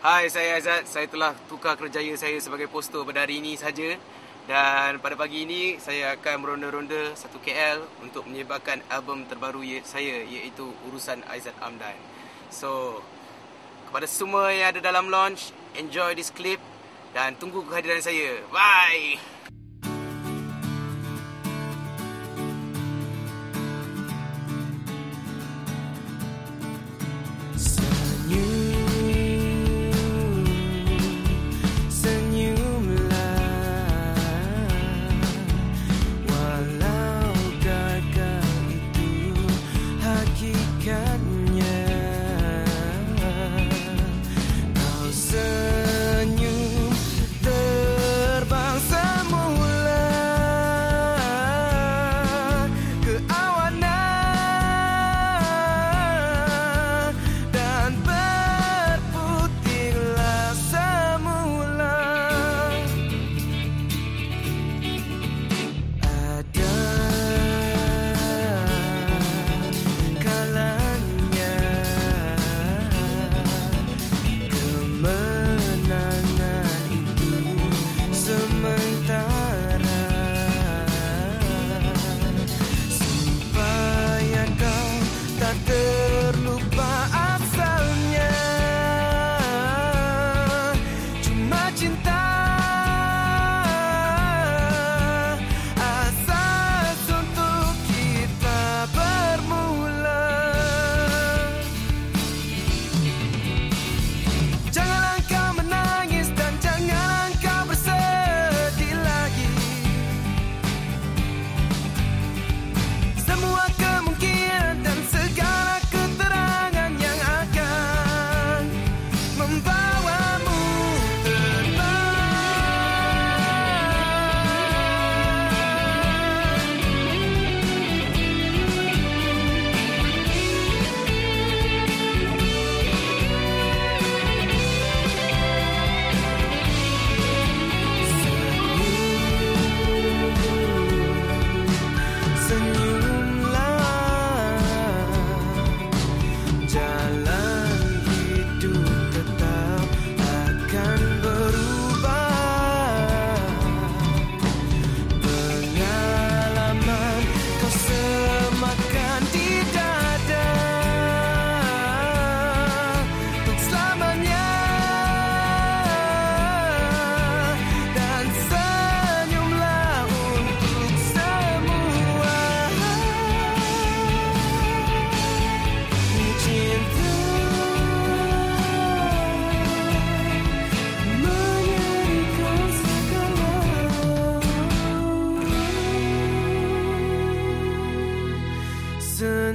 Hai, saya Azad. Saya telah tukar kerjaya saya sebagai poster pada hari ini saja. Dan pada pagi ini, saya akan meronda-ronda satu KL untuk menyebarkan album terbaru saya iaitu Urusan Aizat Amdan. So, kepada semua yang ada dalam launch, enjoy this clip dan tunggu kehadiran saya. Bye! deserve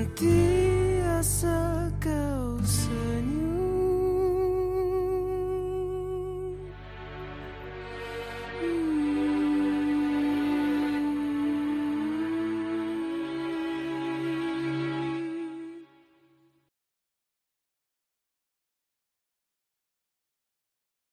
empty